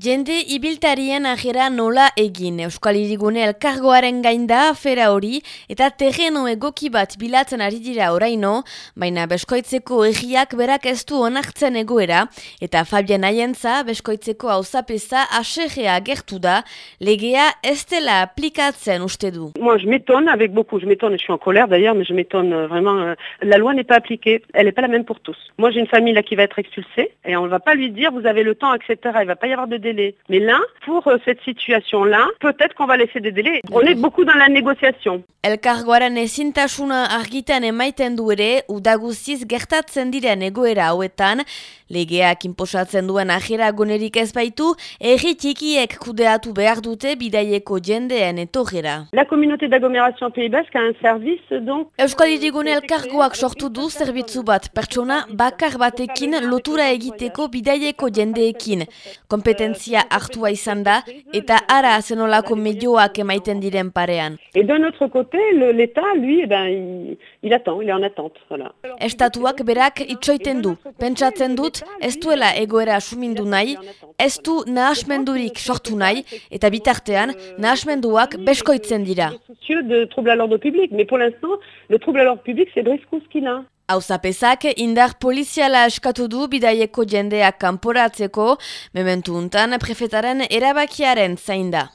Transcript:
Jende ibiltarien ajera nola egin Euskal Irigune elkargoaren gainda afera hori eta terreno egoki bat bilatzen ari dira oraino, baina beskoitzeko egiak berak ez du onartzen egoera eta Fabian Aientza beskoitzeko hauzapeza aserrea gertu da, legea ez dela aplikatzen uste du. Moi, je m'étonne avec beaucoup, je m'étonne, je suis en colère d'ailleurs, mais je m'étonne euh, vraiment, euh, la loi n'est pas appliquée, elle n'est pas la même pour tous. Moi, j'ai une famille là qui va être expulsée et on ne va pas lui dire vous avez le temps, etc. Il va pas y avoir de délai. Mais là, pour euh, cette situation-là, peut-être qu'on va laisser des délais. On est beaucoup dans la négociation. Elkargoaren ezintasuna argitan emaiten du ere, udaguziz gertatzen diren egoera hauetan, legeak inposatzen duen ajera gonerik ez baitu, erri txikiek kudeatu behar dute bidaieko jendean etorera. La communauté d'agglomération Pays Basque a un service, donc... Euskal Irigune elkargoak sortu du zerbitzu bat, pertsona bakar batekin lotura egiteko bidaieko jendeekin. Kompetentzia hartua izan da, eta ara zenolako medioak emaiten diren parean. Et d'un autre côté, l'État, lui, eh ben, il, il attend, il est en attente. Voilà. Estatuak berak itxoiten du. Pentsatzen dut, ez duela egoera asumindu nahi, ez du nahasmendurik sortu nahi, eta bitartean nahasmenduak beskoitzen dira. De trouble à l'ordre public, mais pour l'instant, le trouble à l'ordre public, c'est Briscoe ce qu'il a. Hauzapezak indar poliziala eskatu du bidaieko jendeak kanporatzeko, mementu untan prefetaren erabakiaren zain da.